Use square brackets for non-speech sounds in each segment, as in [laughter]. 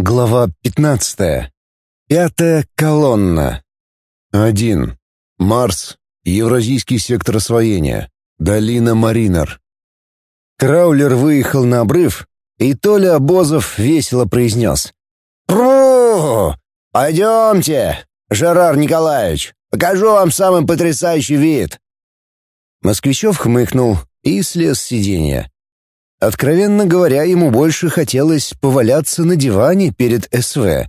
Глава 15. Пятая колонна. 1. Марс. Евразийский сектор освоения. Долина Маринер. Краулер выехал на обрыв, и Толя Обозов весело произнес. «Пру! Пойдемте, Жерар Николаевич, покажу вам самый потрясающий вид!» Москвичев хмыкнул и слез с сиденья. Откровенно говоря, ему больше хотелось поваляться на диване перед СВ,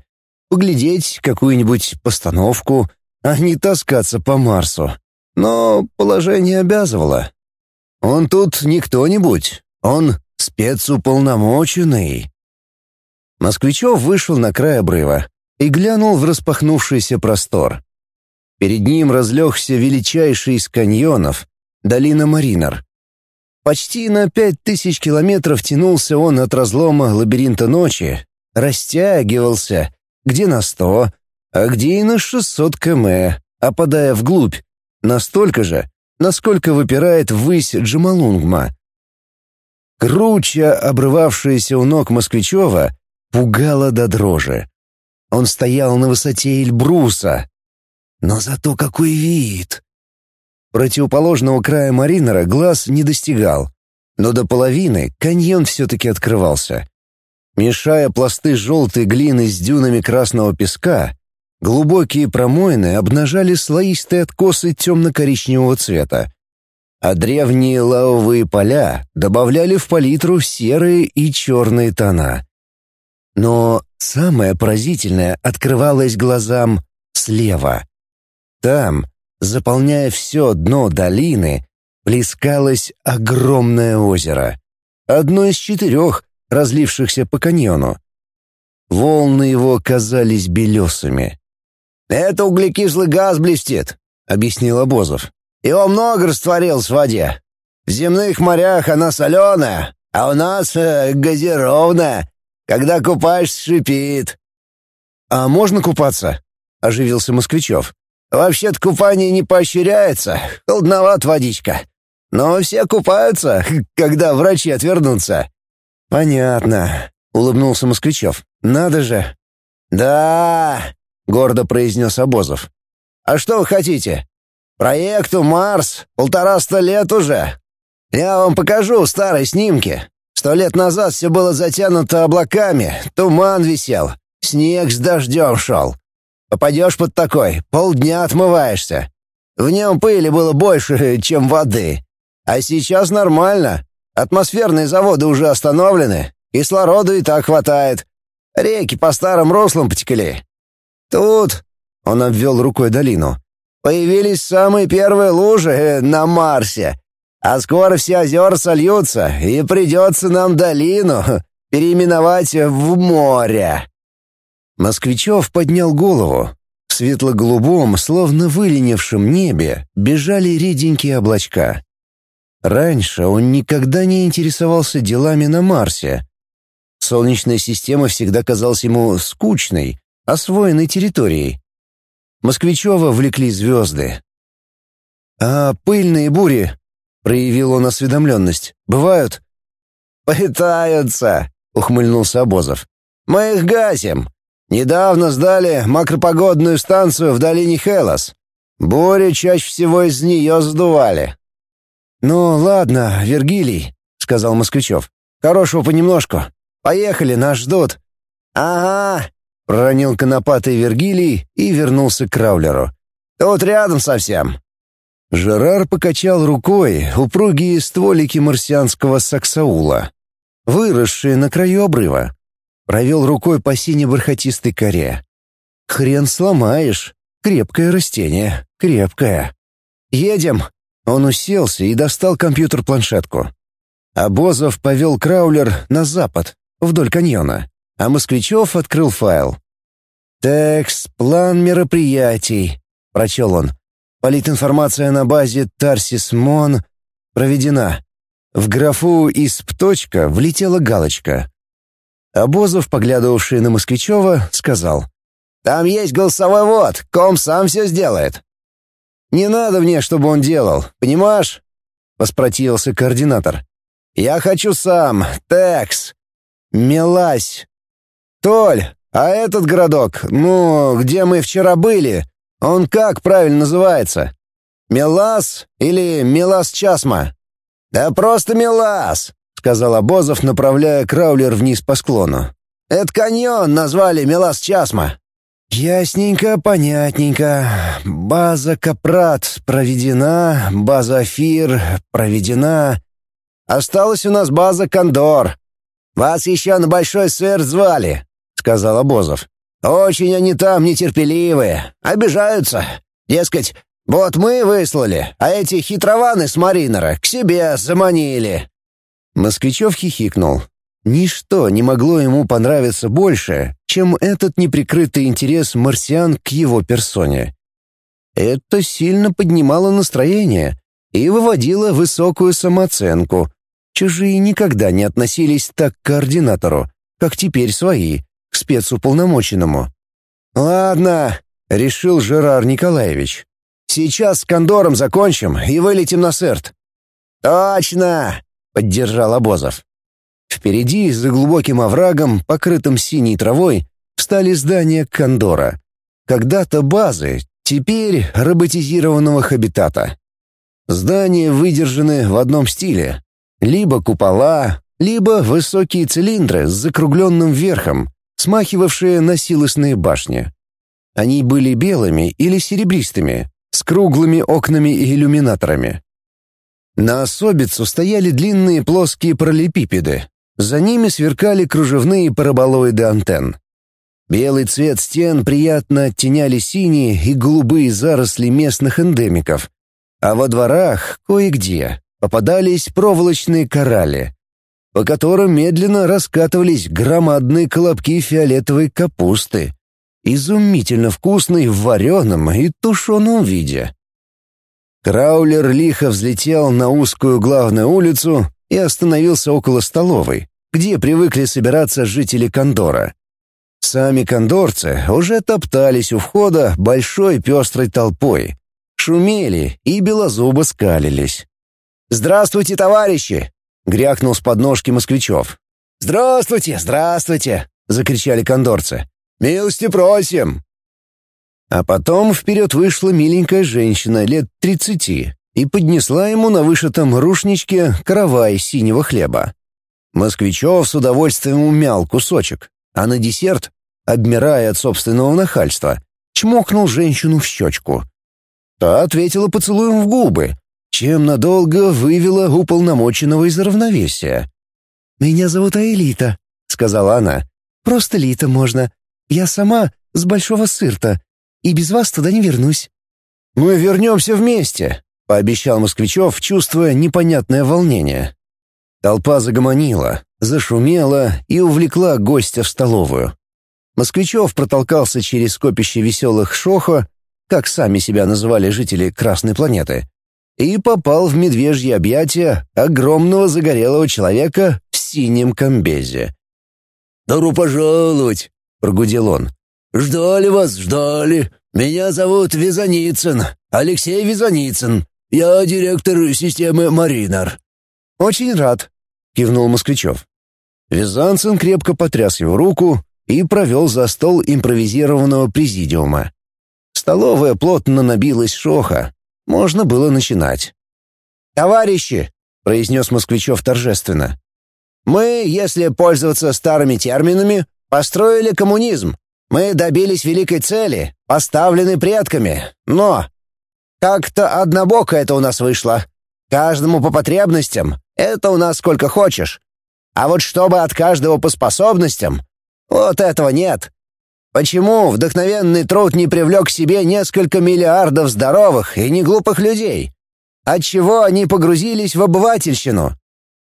поглядеть какую-нибудь постановку, а не таскаться по Марсу. Но положение обязывало. Он тут не кто-нибудь, он спецуполномоченный. Москвичев вышел на край обрыва и глянул в распахнувшийся простор. Перед ним разлегся величайший из каньонов — долина Маринер — Почти на пять тысяч километров тянулся он от разлома лабиринта ночи, растягивался, где на сто, а где и на шестьсот км, опадая вглубь, настолько же, насколько выпирает ввысь Джамалунгма. Круча, обрывавшаяся у ног Москвичева, пугала до дрожи. Он стоял на высоте Эльбруса. Но зато какой вид! Противоположного края Маринера глаз не достигал, но до половины каньон все-таки открывался. Мешая пласты желтой глины с дюнами красного песка, глубокие промоины обнажали слоистые откосы темно-коричневого цвета, а древние лавовые поля добавляли в палитру серые и черные тона. Но самое поразительное открывалось глазам слева. Там, заполняя все дно долины, плескалось огромное озеро. Одно из четырех, разлившихся по каньону. Волны его казались белесыми. «Это углекислый газ блестит», — объяснил Обозов. «Его много растворилось в воде. В земных морях она соленая, а у нас э, газированная. Когда купаешься, шипит». «А можно купаться?» — оживился Москвичев. Вообще-то купание не поощряется, холодноват водичка. Но все купаются, [laughs] когда врачи отвернутся». «Понятно», — улыбнулся Москвичев. «Надо же». «Да», — гордо произнес Обозов. «А что вы хотите? Проекту «Марс» полтораста лет уже. Я вам покажу старые снимки. Сто лет назад все было затянуто облаками, туман висел, снег с дождем шел. Попадешь под такой, полдня отмываешься. В нем пыли было больше, [laughs] чем воды. А сейчас нормально. Атмосферные заводы уже остановлены, кислорода и так хватает. Реки по старым руслам потекли. Тут, — он обвел рукой долину, — появились самые первые лужи э, на Марсе. А скоро все озера сольются, и придется нам долину [laughs] переименовать в море. Москвичев поднял голову. В светло-голубом, словно выленившем небе, бежали реденькие облачка. Раньше он никогда не интересовался делами на Марсе. Солнечная система всегда казалась ему скучной, освоенной территорией. Москвичева влекли звезды. «А пыльные бури?» — проявил он осведомленность. «Бывают?» «Пытаются», — ухмыльнулся Обозов. «Мы их гасим. Недавно сдали макропогодную станцию в долине Хелос. Бури чаще всего из нее сдували. «Ну, ладно, Вергилий», — сказал Москвичев. «Хорошего понемножку. Поехали, нас ждут». «Ага», — проронил конопатый Вергилий и вернулся к Краулеру. «Тут рядом совсем». Жерар покачал рукой упругие стволики марсианского саксаула, выросшие на краю обрыва. Провел рукой по сине-бархатистой коре. Хрен сломаешь. Крепкое растение. Крепкое. Едем. Он уселся и достал компьютер-планшетку. Обозов повел краулер на запад, вдоль каньона, а Москвичев открыл файл. «Текст, план мероприятий», — прочел он. «Политинформация на базе Тарсис Мон проведена». В графу «Исп. влетела галочка. Обозов, поглядывавший на Москвичева, сказал. «Там есть голосовой ввод, ком сам все сделает». «Не надо мне, чтобы он делал, понимаешь?» — воспротивился координатор. «Я хочу сам, текс. Мелась. Толь, А этот городок, ну, где мы вчера были, он как правильно называется? Мелас или Мелас-Часма?» «Да просто Мелас», — сказал Обозов, направляя краулер вниз по склону. «Это каньон назвали Мелас-Часма». «Ясненько, понятненько. База Капрат проведена, база Афир проведена. Осталась у нас база Кондор. Вас еще на Большой Сыр звали», — сказал Обозов. «Очень они там нетерпеливые, обижаются. Дескать, вот мы выслали, а эти хитрованы с Маринера к себе заманили». Москвичев хихикнул. Ничто не могло ему понравиться больше, чем этот неприкрытый интерес марсиан к его персоне. Это сильно поднимало настроение и выводило высокую самооценку. Чужие никогда не относились так к координатору, как теперь свои, к спецуполномоченному. «Ладно», — решил Жерар Николаевич. «Сейчас с кондором закончим и вылетим на сэрт». «Точно!» — поддержал Обозов. Впереди, за глубоким оврагом, покрытым синей травой, встали здания Кондора. Когда-то базы, теперь роботизированного хабитата. Здания выдержаны в одном стиле. Либо купола, либо высокие цилиндры с закругленным верхом, смахивавшие на силосные башни. Они были белыми или серебристыми, с круглыми окнами и иллюминаторами. На особицу стояли длинные плоские параллелепипеды, за ними сверкали кружевные параболоиды антенн. Белый цвет стен приятно оттеняли синие и голубые заросли местных эндемиков, а во дворах кое-где попадались проволочные коралли, по которым медленно раскатывались громадные колобки фиолетовой капусты, изумительно вкусной в вареном и тушеном виде. Краулер лихо взлетел на узкую главную улицу и остановился около столовой, где привыкли собираться жители Кондора. Сами кондорцы уже топтались у входа большой пестрой толпой, шумели и белозубо скалились. «Здравствуйте, товарищи!» — грякнул с подножки москвичев. «Здравствуйте, здравствуйте!» — закричали кондорцы. «Милости просим!» А потом вперед вышла миленькая женщина лет тридцати и поднесла ему на вышитом рушничке каравай синего хлеба. Москвичев с удовольствием умял кусочек, а на десерт, обмирая от собственного нахальства, чмокнул женщину в щечку. Та ответила поцелуем в губы, чем надолго вывела уполномоченного из равновесия. «Меня зовут Аэлита», — сказала она. «Просто Лита можно. Я сама с Большого Сырта, и без вас туда не вернусь». «Мы вернемся вместе», — пообещал Москвичев, чувствуя непонятное волнение. Толпа загомонила, зашумела и увлекла гостя в столовую. Москвичев протолкался через скопище веселых шохо, как сами себя называли жители Красной планеты, и попал в медвежье объятия огромного загорелого человека в синем комбезе. «Добро пожаловать!» — прогудел он. «Ждали вас, ждали. Меня зовут Визаницын, Алексей Визаницын. Я директор системы «Маринар». «Очень рад», — кивнул Москвичев. Визанцин крепко потряс его руку и провел за стол импровизированного президиума. Столовая плотно набилась шоха. Можно было начинать. «Товарищи!» — произнес Москвичев торжественно. «Мы, если пользоваться старыми терминами, построили коммунизм. Мы добились великой цели, поставленной предками. Но как-то однобоко это у нас вышло. Каждому по потребностям, это у нас сколько хочешь. А вот чтобы от каждого по способностям, вот этого нет. Почему вдохновенный труд не привлек к себе несколько миллиардов здоровых и неглупых людей? Отчего они погрузились в обывательщину?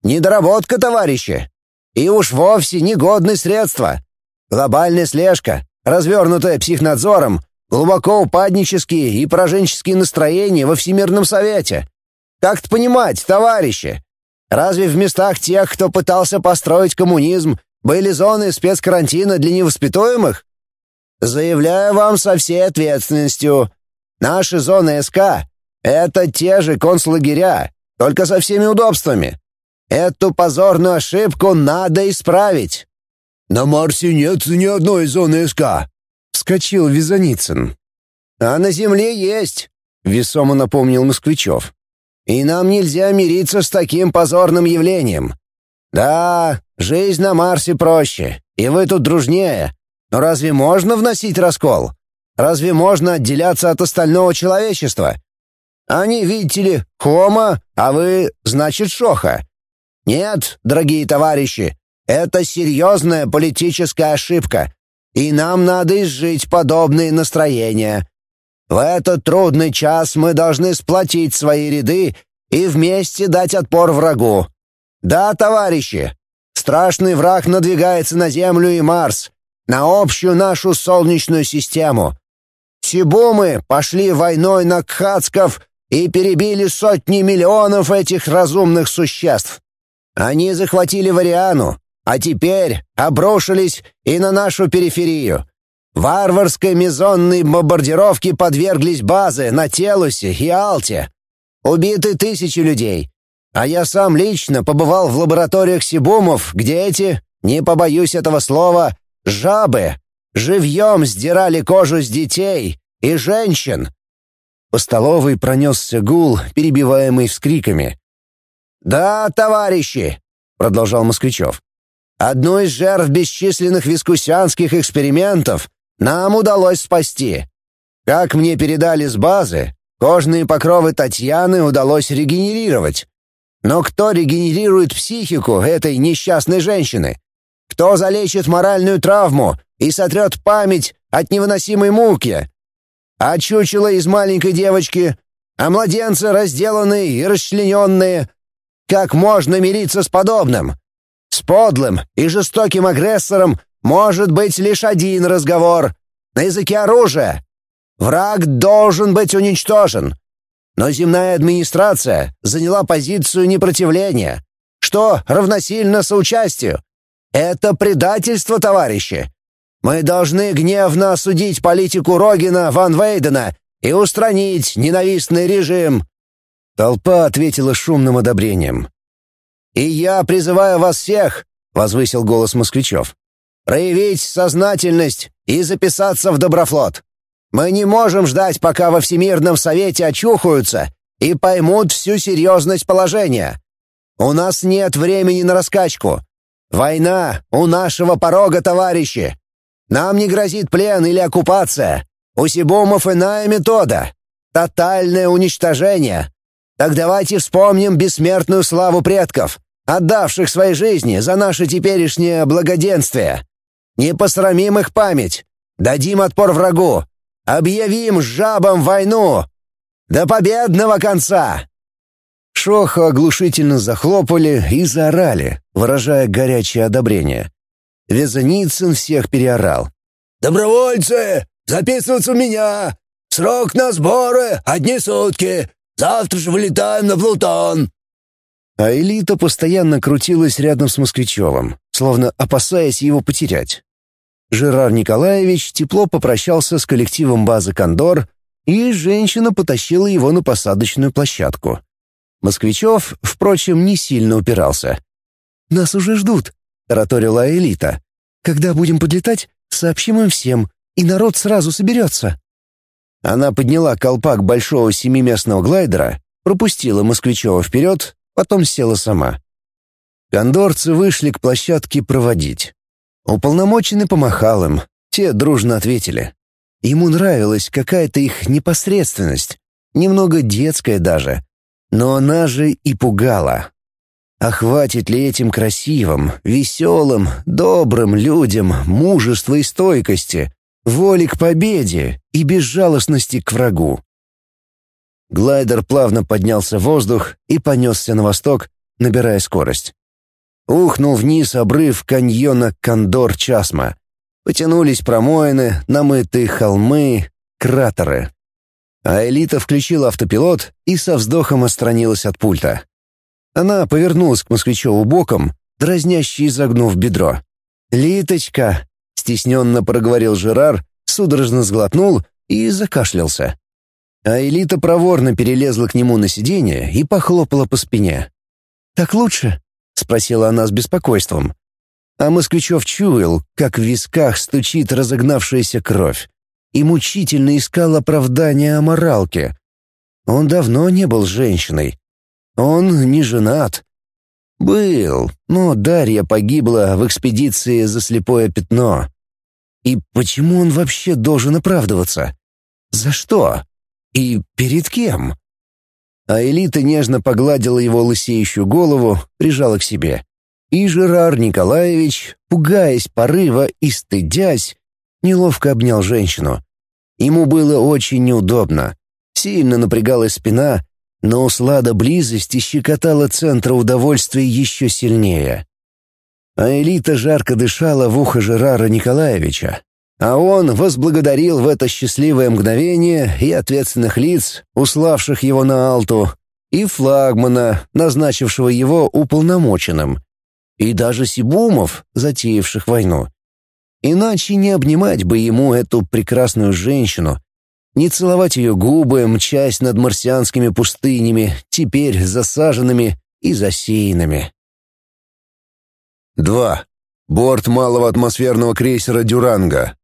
Недоработка, товарищи. И уж вовсе негодные средства. Глобальная слежка, развернутая психнадзором, глубоко упаднические и пораженческие настроения во Всемирном Совете. Как-то понимать, товарищи, Разве в местах тех, кто пытался построить коммунизм, были зоны спецкарантина для невоспитуемых? Заявляю вам со всей ответственностью. Наши зоны СК — это те же концлагеря, только со всеми удобствами. Эту позорную ошибку надо исправить. На Марсе нет ни одной зоны СК!» — вскочил Визаницын. «А на Земле есть!» — весомо напомнил Москвичев. «И нам нельзя мириться с таким позорным явлением. Да, жизнь на Марсе проще, и вы тут дружнее. Но разве можно вносить раскол? Разве можно отделяться от остального человечества? Они, видите ли, хома, а вы, значит, шоха. Нет, дорогие товарищи, это серьезная политическая ошибка, и нам надо изжить подобные настроения. В этот трудный час мы должны сплотить свои ряды и вместе дать отпор врагу. Да, товарищи, страшный враг надвигается на Землю и Марс, на общую нашу Солнечную систему. Сибумы пошли войной на кхацков и перебили сотни миллионов этих разумных существ. Они захватили Вариану, а теперь обрушились и на нашу периферию. Варварской мезонной бомбардировке подверглись базы на Телусе и Алте. Убиты тысячи людей. А я сам лично побывал в лабораториях Сибумов, где эти, не побоюсь этого слова, жабы живьем сдирали кожу с детей и женщин. По столовой пронесся гул, перебиваемый вскриками. «Да, товарищи!» — продолжал Москвичев. «Одну из жертв бесчисленных вискусянских экспериментов нам удалось спасти. Как мне передали с базы, кожные покровы Татьяны удалось регенерировать. Но кто регенерирует психику этой несчастной женщины? Кто залечит моральную травму и сотрет память от невыносимой муки? а чучело из маленькой девочки, а младенцы разделанные и расчлененные. Как можно мириться с подобным? С подлым и жестоким агрессором может быть лишь один разговор — на языке оружия. Враг должен быть уничтожен. Но земная администрация заняла позицию непротивления, что равносильно соучастию. Это предательство, товарищи. Мы должны гневно осудить политику Рогина Ван Вейдена и устранить ненавистный режим». Толпа ответила шумным одобрением. «И я призываю вас всех», — возвысил голос москвичев, «проявить сознательность и записаться в Доброфлот. Мы не можем ждать, пока во Всемирном Совете очухаются и поймут всю серьезность положения. У нас нет времени на раскачку. Война у нашего порога, товарищи. Нам не грозит плен или оккупация. У Сибумов иная метода — тотальное уничтожение. Так давайте вспомним бессмертную славу предков, отдавших свои жизни за наше теперешнее благоденствие. Не посрамим их память, дадим отпор врагу, объявим жабам войну. До победного конца!» Шоха оглушительно захлопали и заорали, выражая горячее одобрение. Вязаницын всех переорал. «Добровольцы! Записываться у меня! Срок на сборы — одни сутки! Завтра же вылетаем на Плутон!» А элита постоянно крутилась рядом с Москвичевым, словно опасаясь его потерять. Жерар Николаевич тепло попрощался с коллективом базы «Кондор», и женщина потащила его на посадочную площадку. Москвичев, впрочем, не сильно упирался. «Нас уже ждут», тараторила элита. «Когда будем подлетать, сообщим им всем, и народ сразу соберется». Она подняла колпак большого семиместного глайдера, пропустила Москвичева вперед, потом села сама. Кондорцы вышли к площадке проводить. Уполномоченный помахал им, те дружно ответили. Ему нравилась какая-то их непосредственность, немного детская даже, но она же и пугала. А хватит ли этим красивым, веселым, добрым людям мужества и стойкости, воли к победе и безжалостности к врагу? Глайдер плавно поднялся в воздух и понесся на восток, набирая скорость. Ухнул вниз обрыв каньона Кондор-Часма. Потянулись промоины, намытые холмы, кратеры. А элита включила автопилот и со вздохом отстранилась от пульта. Она повернулась к Москвичеву боком, дразняще изогнув бедро. «Литочка!» — стесненно проговорил Жерар, судорожно сглотнул и закашлялся. А Элита проворно перелезла к нему на сиденье и похлопала по спине. «Так лучше?» — спросила она с беспокойством. А Москвичев чуял, как в висках стучит разогнавшаяся кровь, и мучительно искал оправдания аморалки. Он давно не был женщиной. Он не женат. Был, но Дарья погибла в экспедиции за слепое пятно. И почему он вообще должен оправдываться? За что? И перед кем? А Элита нежно погладила его лысеющую голову, прижала к себе. И Жерар Николаевич, пугаясь порыва и стыдясь, неловко обнял женщину. Ему было очень неудобно. Сильно напрягалась спина, но услада близости щекотала центра удовольствия еще сильнее. А Элита жарко дышала в ухо Жерара Николаевича, а он возблагодарил в это счастливое мгновение и ответственных лиц, уславших его на Алту, и флагмана, назначившего его уполномоченным, и даже Сибумов, затеявших войну. Иначе не обнимать бы ему эту прекрасную женщину, не целовать ее губы, мчась над марсианскими пустынями, теперь засаженными и засеянными. 2. Борт малого атмосферного крейсера «Дюранга».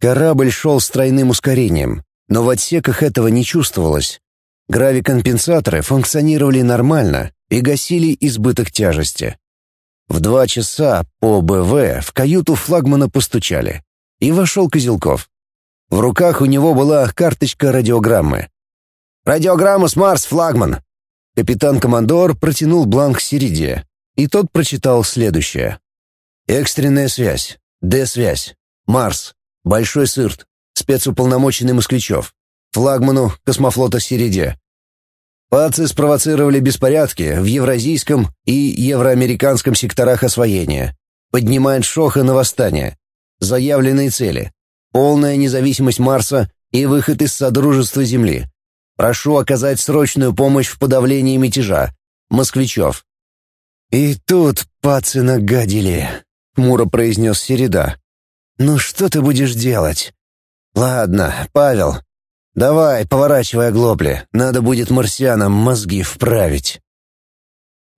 Корабль шел с тройным ускорением, но в отсеках этого не чувствовалось. Гравикомпенсаторы функционировали нормально и гасили избыток тяжести. В два часа по БВ в каюту флагмана постучали. И вошел Козелков. В руках у него была карточка радиограммы. «Радиограмма с Марс, флагман!» Капитан-командор протянул бланк Середе, и тот прочитал следующее. «Экстренная связь. Д-связь. Марс. Большой Сырт. Спецуполномоченный Москвичев. Флагману космофлота Середе. Пацы спровоцировали беспорядки в евразийском и евроамериканском секторах освоения. Поднимает Шоха на восстание. Заявленные цели. Полная независимость Марса и выход из Содружества Земли. Прошу оказать срочную помощь в подавлении мятежа. Москвичев. «И тут пацы нагадили», — хмуро произнес Середа. «Ну что ты будешь делать?» «Ладно, Павел, Давай, поворачивай оглобли, надо будет марсианам мозги вправить.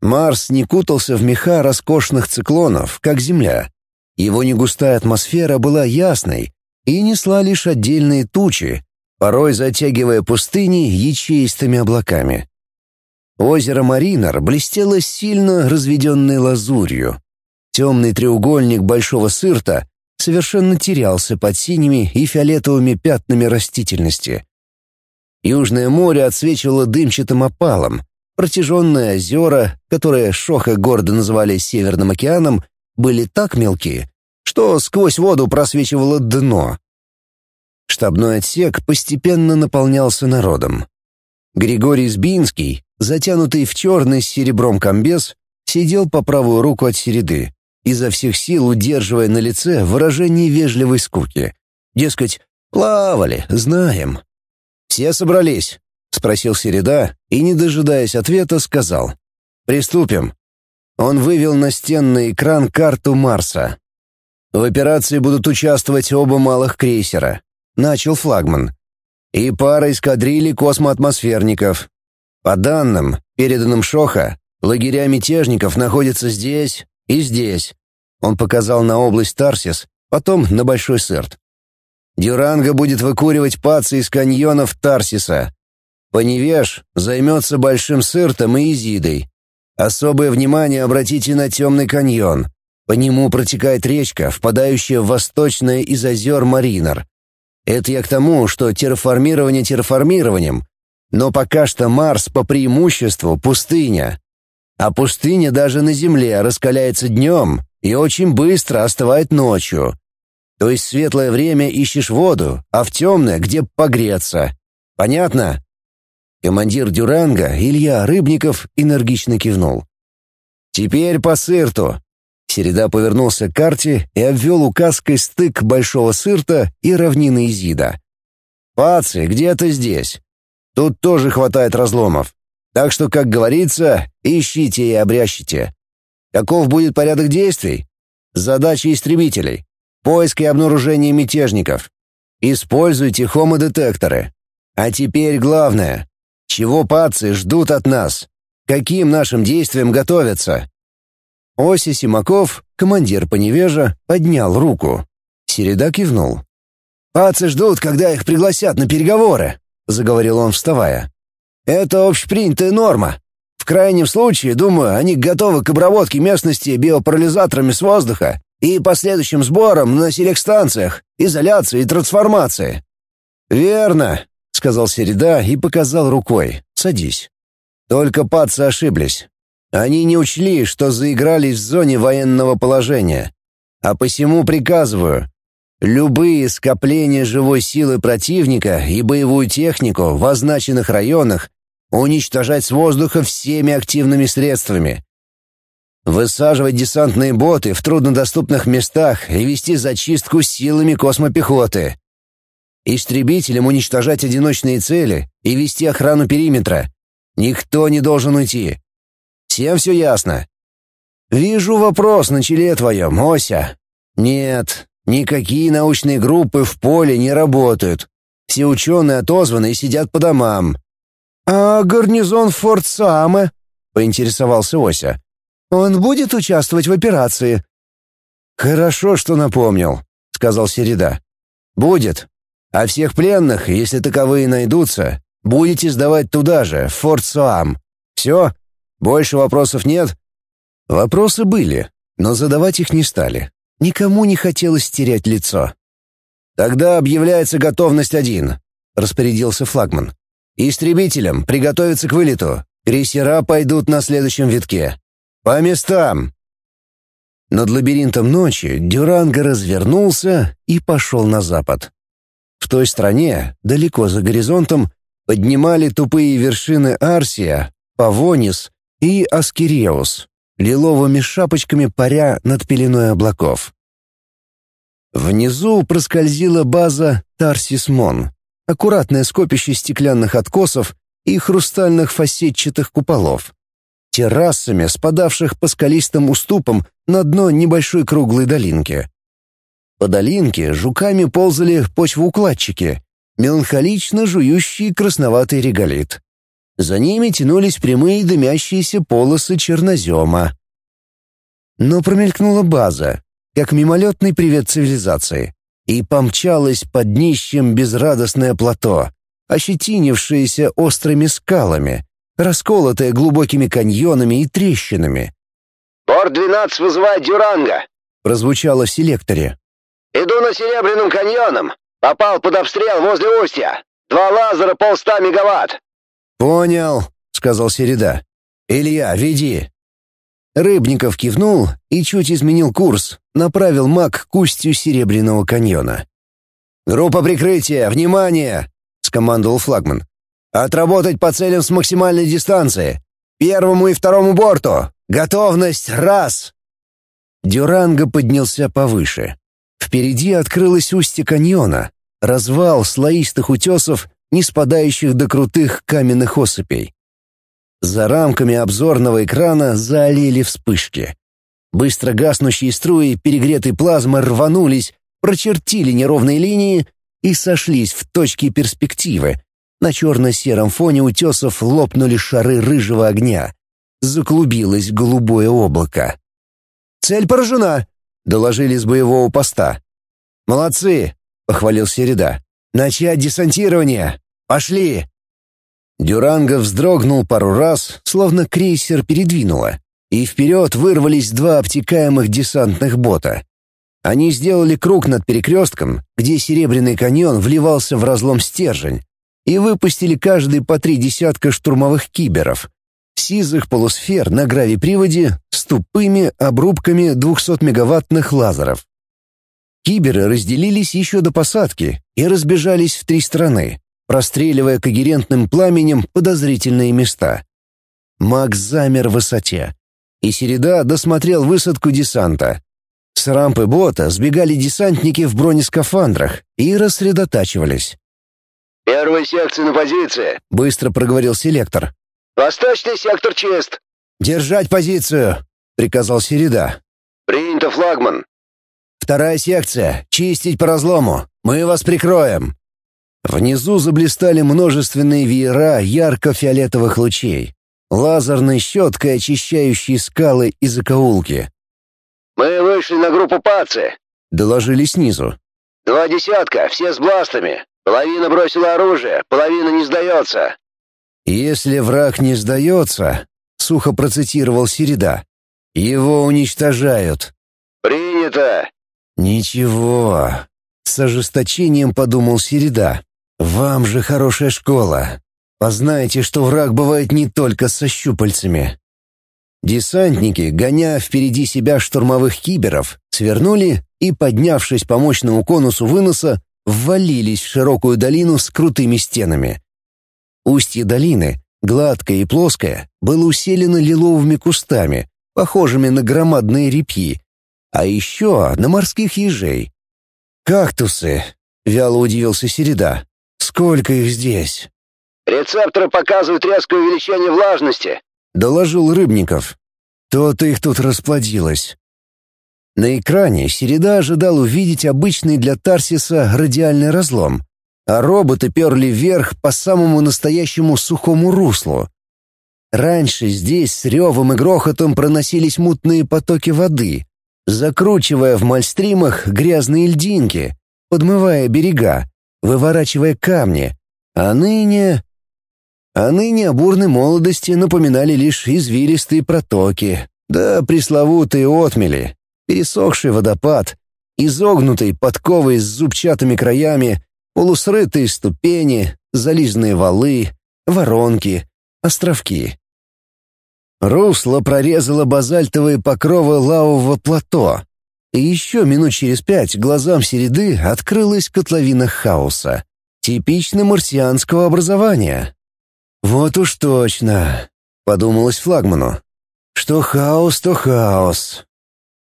Марс не кутался в меха роскошных циклонов, как Земля. Его негустая атмосфера была ясной и несла лишь отдельные тучи, порой затягивая пустыни ячеистыми облаками. Озеро Маринар блестело сильно разведенной лазурью. Темный треугольник Большого Сырта совершенно терялся под синими и фиолетовыми пятнами растительности. Южное море отсвечивало дымчатым опалом. Протяженные озера, которые Шоха гордо называли Северным океаном, были так мелкие, что сквозь воду просвечивало дно. Штабной отсек постепенно наполнялся народом. Григорий Збинский, затянутый в черный с серебром комбез, сидел по правую руку от середы изо всех сил удерживая на лице выражение вежливой скуки. Дескать, плавали, знаем. «Все собрались?» — спросил Середа и, не дожидаясь ответа, сказал. «Приступим». Он вывел на стенный экран карту Марса. В операции будут участвовать оба малых крейсера. Начал флагман. И пара эскадрилий космоатмосферников. По данным, переданным Шоха, лагеря мятежников находятся здесь, и здесь. Он показал на область Тарсис, потом на Большой Сырт. Дюранга будет выкуривать пацы из каньонов Тарсиса. Поневеж займется Большим Сыртом и Изидой. Особое внимание обратите на Темный каньон. По нему протекает речка, впадающая в восточное из озер Маринар. Это я к тому, что терраформирование терраформированием, но пока что Марс по преимуществу пустыня. А пустыня даже на Земле раскаляется днем и очень быстро остывает ночью. То есть светлое время ищешь воду, а в темное, где погреться. Понятно? Командир Дюранга, Илья Рыбников, энергично кивнул. «Теперь по сырту». Середа повернулся к карте и обвел указкой стык Большого Сырта и равнины Изида. «Пацы, где-то здесь. Тут тоже хватает разломов. Так что, как говорится, ищите и обрящите. Каков будет порядок действий? Задача истребителей. Поиск и обнаружение мятежников. Используйте хомодетекторы. А теперь главное. Чего пацы ждут от нас? Каким нашим действиям готовятся? Оси Симаков, командир поневежа, поднял руку. Середа кивнул. «Пацы ждут, когда их пригласят на переговоры», — заговорил он, вставая. «Это общепринятая норма. В крайнем случае, думаю, они готовы к обработке местности биопарализаторами с воздуха и последующим сборам на селекстанциях, изоляции и трансформации». «Верно», — сказал Середа и показал рукой. «Садись». Только пацы ошиблись. Они не учли, что заигрались в зоне военного положения. А посему приказываю, любые скопления живой силы противника и боевую технику в означенных районах уничтожать с воздуха всеми активными средствами. Высаживать десантные боты в труднодоступных местах и вести зачистку силами космопехоты. Истребителям уничтожать одиночные цели и вести охрану периметра. Никто не должен уйти. Всем все ясно? Вижу вопрос на челе твоем, Ося. Нет, никакие научные группы в поле не работают. Все ученые отозваны и сидят по домам. А гарнизон Форт Саме? Поинтересовался Ося. Он будет участвовать в операции? Хорошо, что напомнил, сказал Середа. Будет. А всех пленных, если таковые найдутся, будете сдавать туда же, в Форт Суам. Все? Больше вопросов нет? Вопросы были, но задавать их не стали. Никому не хотелось терять лицо. Тогда объявляется готовность один, распорядился флагман. Истребителям приготовиться к вылету. Крейсера пойдут на следующем витке. По местам. Над лабиринтом ночи Дюранго развернулся и пошел на запад. В той стране, далеко за горизонтом, поднимали тупые вершины Арсия, Павонис и Аскиреус, лиловыми шапочками паря над пеленой облаков. Внизу проскользила база Тарсисмон, аккуратное скопище стеклянных откосов и хрустальных фасетчатых куполов, террасами, спадавших по скалистым уступам на дно небольшой круглой долинки. По долинке жуками ползали почвоукладчики, меланхолично жующие красноватый реголит. За ними тянулись прямые дымящиеся полосы чернозема. Но промелькнула база, как мимолетный привет цивилизации, и помчалась под днищем безрадостное плато, ощетинившееся острыми скалами, расколотое глубокими каньонами и трещинами. «Борт-12 вызывает Дюранга!» прозвучало в селекторе. «Иду на Серебряным каньоном. Попал под обстрел возле устья. Два лазера полста мегаватт. «Понял», — сказал Середа. «Илья, веди». Рыбников кивнул и чуть изменил курс, направил маг к устью Серебряного каньона. «Группа прикрытия, внимание!» — скомандовал флагман. «Отработать по целям с максимальной дистанции. Первому и второму борту. Готовность, раз!» Дюранго поднялся повыше. Впереди открылось устье каньона, развал слоистых утесов не спадающих до крутых каменных осыпей. За рамками обзорного экрана заолели вспышки. Быстро гаснущие струи перегретой плазмы рванулись, прочертили неровные линии и сошлись в точке перспективы. На черно-сером фоне утесов лопнули шары рыжего огня. Заклубилось голубое облако. «Цель поражена!» — доложили с боевого поста. «Молодцы!» — похвалил Середа. «Начать десантирование! Пошли!» Дюранго вздрогнул пару раз, словно крейсер передвинуло, и вперед вырвались два обтекаемых десантных бота. Они сделали круг над перекрестком, где Серебряный каньон вливался в разлом стержень, и выпустили каждый по три десятка штурмовых киберов, сизых полусфер на гравиприводе с тупыми обрубками 200-мегаваттных лазеров. Киберы разделились еще до посадки и разбежались в три стороны, простреливая когерентным пламенем подозрительные места. Макс замер в высоте, и Середа досмотрел высадку десанта. С рампы бота сбегали десантники в бронескафандрах и рассредотачивались. «Первая секция на позиции», — быстро проговорил селектор. «Восточный сектор чист». «Держать позицию», — приказал Середа. «Принято, флагман». «Вторая секция. Чистить по разлому. Мы вас прикроем». Внизу заблистали множественные веера ярко-фиолетовых лучей. лазерной щеткой очищающей скалы и закоулки. «Мы вышли на группу пацы», — доложили снизу. «Два десятка, все с бластами. Половина бросила оружие, половина не сдается». «Если враг не сдается», — сухо процитировал Середа, — «его уничтожают». «Принято!» «Ничего», — с ожесточением подумал Середа. «Вам же хорошая школа. Познайте, что враг бывает не только со щупальцами». Десантники, гоня впереди себя штурмовых киберов, свернули и, поднявшись по мощному конусу выноса, ввалились в широкую долину с крутыми стенами. Устье долины, гладкое и плоское, было усилено лиловыми кустами, похожими на громадные репьи, а еще на морских ежей. «Кактусы!» — вяло удивился Середа. «Сколько их здесь?» «Рецепторы показывают резкое увеличение влажности», — доложил Рыбников. «То-то их тут расплодилось». На экране Середа ожидал увидеть обычный для Тарсиса радиальный разлом, а роботы перли вверх по самому настоящему сухому руслу. Раньше здесь с ревом и грохотом проносились мутные потоки воды, закручивая в мальстримах грязные льдинки, подмывая берега, выворачивая камни, а ныне... А ныне о бурной молодости напоминали лишь извилистые протоки, да пресловутые отмели, пересохший водопад, изогнутый подковой с зубчатыми краями, полусрытые ступени, зализанные валы, воронки, островки. Русло прорезало базальтовые покровы лавового плато, и еще минут через пять глазам Середы открылась котловина хаоса, типично марсианского образования. «Вот уж точно», — подумалось флагману. «Что хаос, то хаос.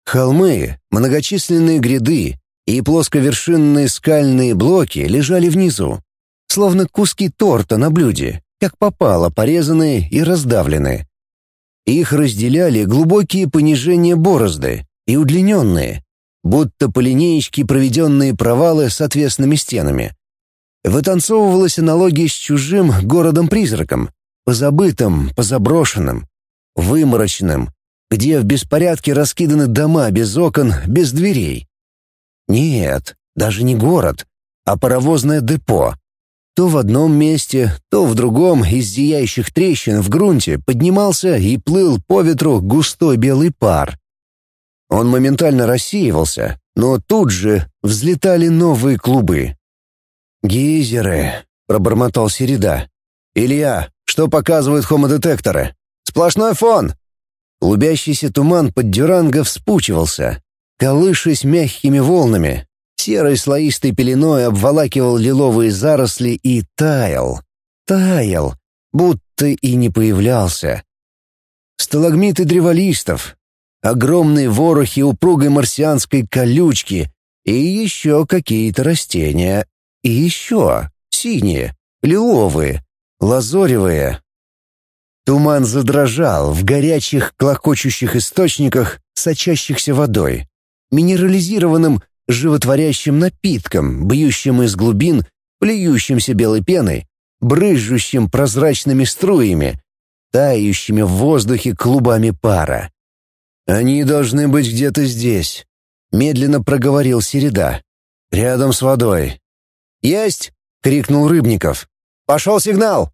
Холмы, многочисленные гряды и плосковершинные скальные блоки лежали внизу, словно куски торта на блюде, как попало, порезанные и раздавленные. Их разделяли глубокие понижения борозды и удлиненные, будто по линеечке проведенные провалы с отвесными стенами. Вытанцовывалась аналогия с чужим городом-призраком, позабытым, позаброшенным, вымороченным, где в беспорядке раскиданы дома без окон, без дверей. Нет, даже не город, а паровозное депо. То в одном месте, то в другом из зияющих трещин в грунте поднимался и плыл по ветру густой белый пар. Он моментально рассеивался, но тут же взлетали новые клубы. «Гейзеры», — пробормотал Середа. «Илья, что показывают хомодетекторы?» «Сплошной фон!» Клубящийся туман под Дюранго вспучивался, колышась мягкими волнами. Серой слоистой пеленой обволакивал лиловые заросли и таял. Таял, будто и не появлялся. Сталагмиты древолистов, огромные ворохи упругой марсианской колючки и еще какие-то растения. И еще синие, лиловые, лазоревые, Туман задрожал в горячих, клокочущих источниках, сочащихся водой, минерализированным, животворящим напитком, бьющим из глубин, плюющимся белой пеной, брызжущим прозрачными струями, тающими в воздухе клубами пара. «Они должны быть где-то здесь», — медленно проговорил Середа. «Рядом с водой». «Есть!» — крикнул Рыбников. «Пошел сигнал!»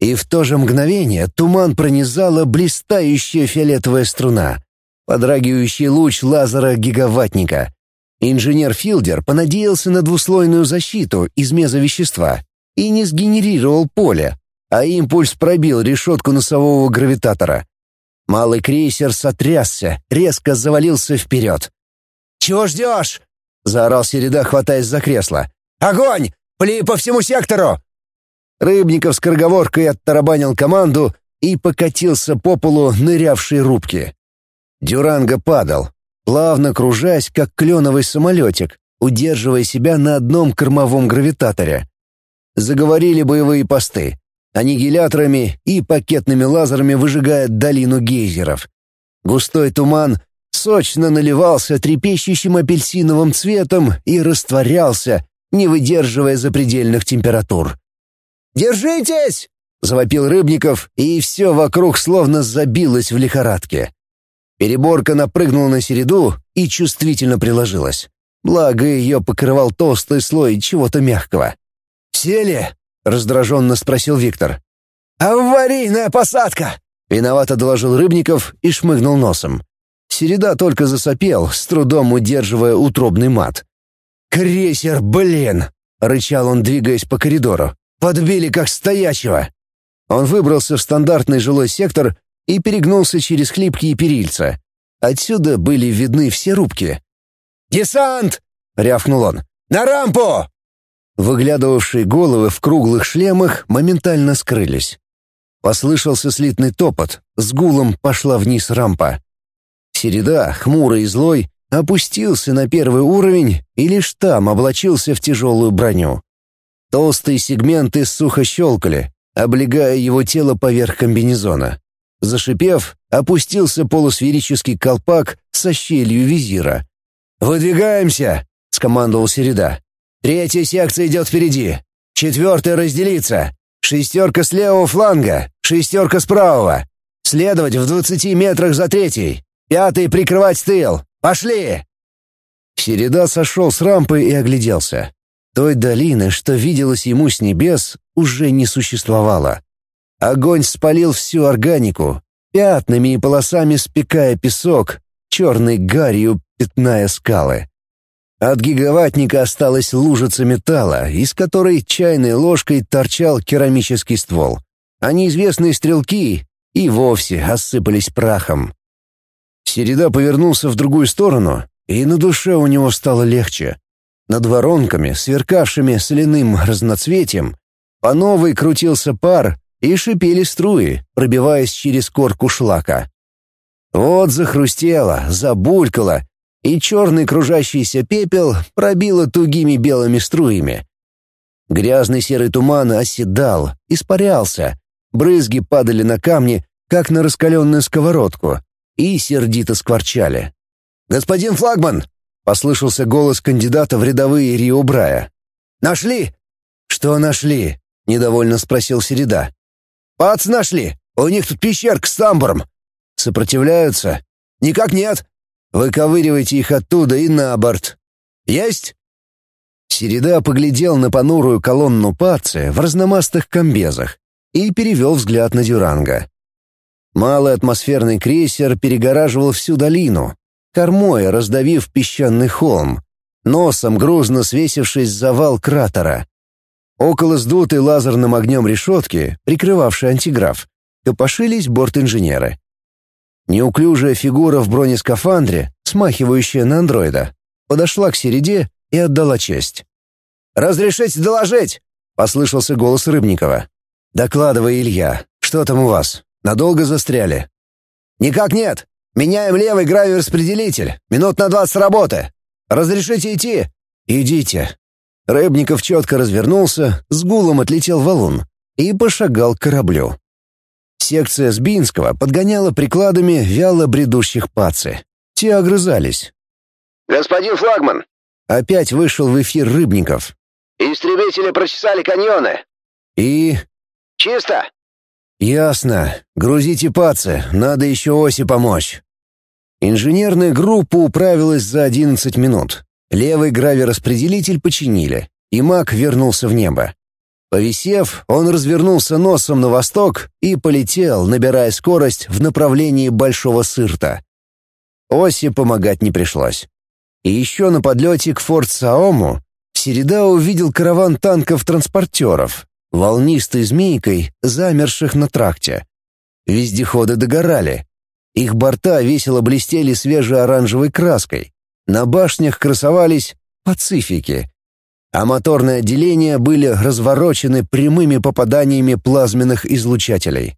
И в то же мгновение туман пронизала блистающая фиолетовая струна, подрагивающий луч лазера гигаваттника. Инженер Филдер понадеялся на двуслойную защиту из мезовещества и не сгенерировал поле, а импульс пробил решетку носового гравитатора. Малый крейсер сотрясся, резко завалился вперед. «Чего ждешь?» — заорал Середа, хватаясь за кресло. «Огонь! Пли по всему сектору!» Рыбников с корговоркой оттарабанил команду и покатился по полу нырявшей рубки. Дюранго падал, плавно кружась, как кленовый самолетик, удерживая себя на одном кормовом гравитаторе. Заговорили боевые посты, аннигиляторами и пакетными лазерами выжигая долину гейзеров. Густой туман сочно наливался трепещущим апельсиновым цветом и растворялся, не выдерживая запредельных температур. «Держитесь!» — Завопил Рыбников, и все вокруг словно забилось в лихорадке. Переборка напрыгнула на середу и чувствительно приложилась. Благо, ее покрывал толстый слой чего-то мягкого. «Сели?» — раздраженно спросил Виктор. «Аварийная посадка!» — виновато доложил Рыбников и шмыгнул носом. Середа только засопел, с трудом удерживая утробный мат. «Крейсер, блин!» — рычал он, двигаясь по коридору. «Подбили как стоячего!» Он выбрался в стандартный жилой сектор и перегнулся через хлипкие перильца. Отсюда были видны все рубки. «Десант!» — рявкнул он. «На рампу!» Выглядывавшие головы в круглых шлемах моментально скрылись. Послышался слитный топот, с гулом пошла вниз рампа. Середа, хмурый и злой, опустился на первый уровень и лишь там облачился в тяжелую броню. Толстые сегменты сухо щелкали, облегая его тело поверх комбинезона. Зашипев, опустился полусферический колпак со щелью визира. «Выдвигаемся!» — скомандовал Середа. «Третья секция идет впереди. Четвертая разделится. Шестерка с левого фланга, шестерка с правого. Следовать в двадцати метрах за третьей. Пятый прикрывать тыл. Пошли!» Середа сошел с рампы и огляделся. Той долины, что виделось ему с небес, уже не существовало. Огонь спалил всю органику, пятнами и полосами спекая песок, черной гарью пятная скалы. От гигаватника осталась лужица металла, из которой чайной ложкой торчал керамический ствол, а неизвестные стрелки и вовсе осыпались прахом. Середа повернулся в другую сторону, и на душе у него стало легче. Над воронками, сверкавшими соляным разноцветием, по новой крутился пар и шипели струи, пробиваясь через корку шлака. Вот захрустело, забулькало, и черный кружащийся пепел пробило тугими белыми струями. Грязный серый туман оседал, испарялся, брызги падали на камни, как на раскаленную сковородку, и сердито скворчали. «Господин флагман!» — послышался голос кандидата в рядовые Рио Брая. «Нашли?» «Что нашли?» — недовольно спросил Середа. «Пац нашли! У них тут пещерка с тамбуром!» «Сопротивляются?» «Никак нет!» «Выковыривайте их оттуда и на борт!» «Есть?» Середа поглядел на понурую колонну Пацы в разномастых комбезах и перевел взгляд на Дюранга. Малый атмосферный крейсер перегораживал всю долину, кормой раздавив песчаный холм, носом грузно свесившись за вал кратера. Около сдутой лазерным огнем решетки, прикрывавшей антиграф, копошились борт-инженеры. Неуклюжая фигура в бронескафандре, смахивающая на андроида, подошла к середе и отдала честь. «Разрешите доложить?» — послышался голос Рыбникова. «Докладывай, Илья, что там у вас? Надолго застряли?» «Никак нет. Меняем левый гравий-распределитель. Минут на двадцать работы. Разрешите идти?» «Идите». Рыбников четко развернулся, с гулом отлетел валун и пошагал к кораблю. Секция Сбинского подгоняла прикладами вяло бредущих пацы. Те огрызались. «Господин флагман!» Опять вышел в эфир Рыбников. «Истребители прочесали каньоны». «И...» «Чисто!» «Ясно. Грузите пацы, надо еще оси помочь». Инженерная группа управилась за 11 минут. Левый гравираспределитель починили, и маг вернулся в небо. Повисев, он развернулся носом на восток и полетел, набирая скорость в направлении Большого Сырта. Оси помогать не пришлось. И еще на подлете к форт Саому Середа увидел караван танков-транспортеров, волнистой змейкой, замерших на тракте. Вездеходы догорали. Их борта весело блестели свежей оранжевой краской. На башнях красовались «Пацифики», а моторные отделения были разворочены прямыми попаданиями плазменных излучателей.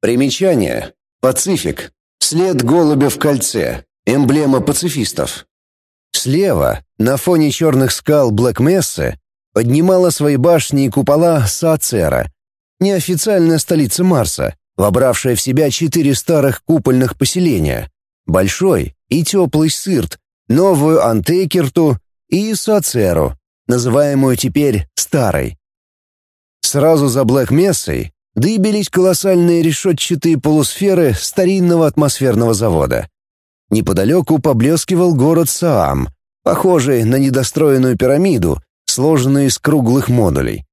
Примечание. «Пацифик». След голубя в кольце. Эмблема пацифистов. Слева, на фоне черных скал Блэк-Мессы, поднимала свои башни и купола Саацера, неофициальная столица Марса, вобравшая в себя четыре старых купольных поселения, большой и теплый Сырт, новую Антекерту и Саацеру, называемую теперь Старой. Сразу за Блэк-Мессой дыбились колоссальные решетчатые полусферы старинного атмосферного завода. Неподалеку поблескивал город Саам, похожий на недостроенную пирамиду, сложенную из круглых модулей.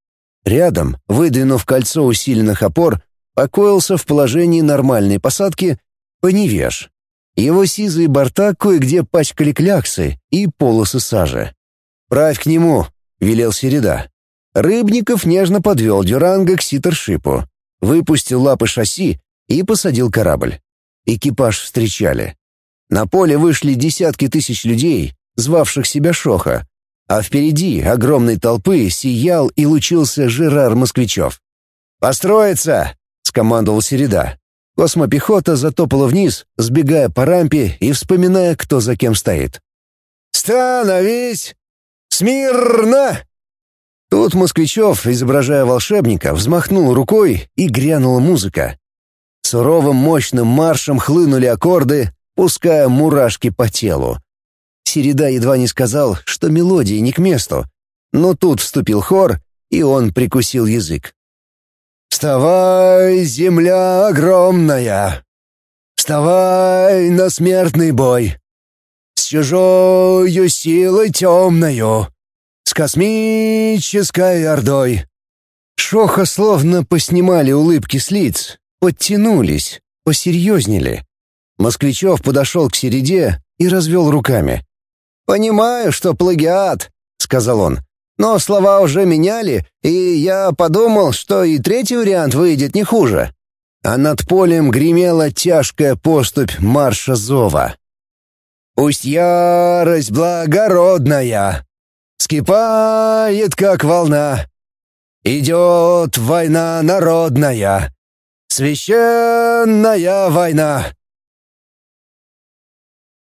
Рядом, выдвинув кольцо усиленных опор, покоился в положении нормальной посадки Поневеж. Его сизые борта кое-где пачкали кляксы и полосы сажи. «Правь к нему», — велел Середа. Рыбников нежно подвел Дюранга к ситершипу, выпустил лапы шасси и посадил корабль. Экипаж встречали. На поле вышли десятки тысяч людей, звавших себя Шоха, а впереди огромной толпы сиял и лучился Жерар Москвичев. «Построиться!» — скомандовал Середа. Космопехота затопала вниз, сбегая по рампе и вспоминая, кто за кем стоит. «Становись! Смирно!» Тут Москвичев, изображая волшебника, взмахнул рукой, и грянула музыка. Суровым мощным маршем хлынули аккорды, пуская мурашки по телу. Середа едва не сказал, что мелодии не к месту, но тут вступил хор, и он прикусил язык. «Вставай, земля огромная! Вставай на смертный бой! Чужою силой темною! С космической ордой!» Шоха словно поснимали улыбки с лиц, подтянулись, посерьезнели. Москвичев подошел к середе и развел руками. «Понимаю, что плагиат», — сказал он. Но слова уже меняли, и я подумал, что и третий вариант выйдет не хуже. А над полем гремела тяжкая поступь марша зова. «Пусть ярость благородная скипает, как волна. Идет война народная, священная война.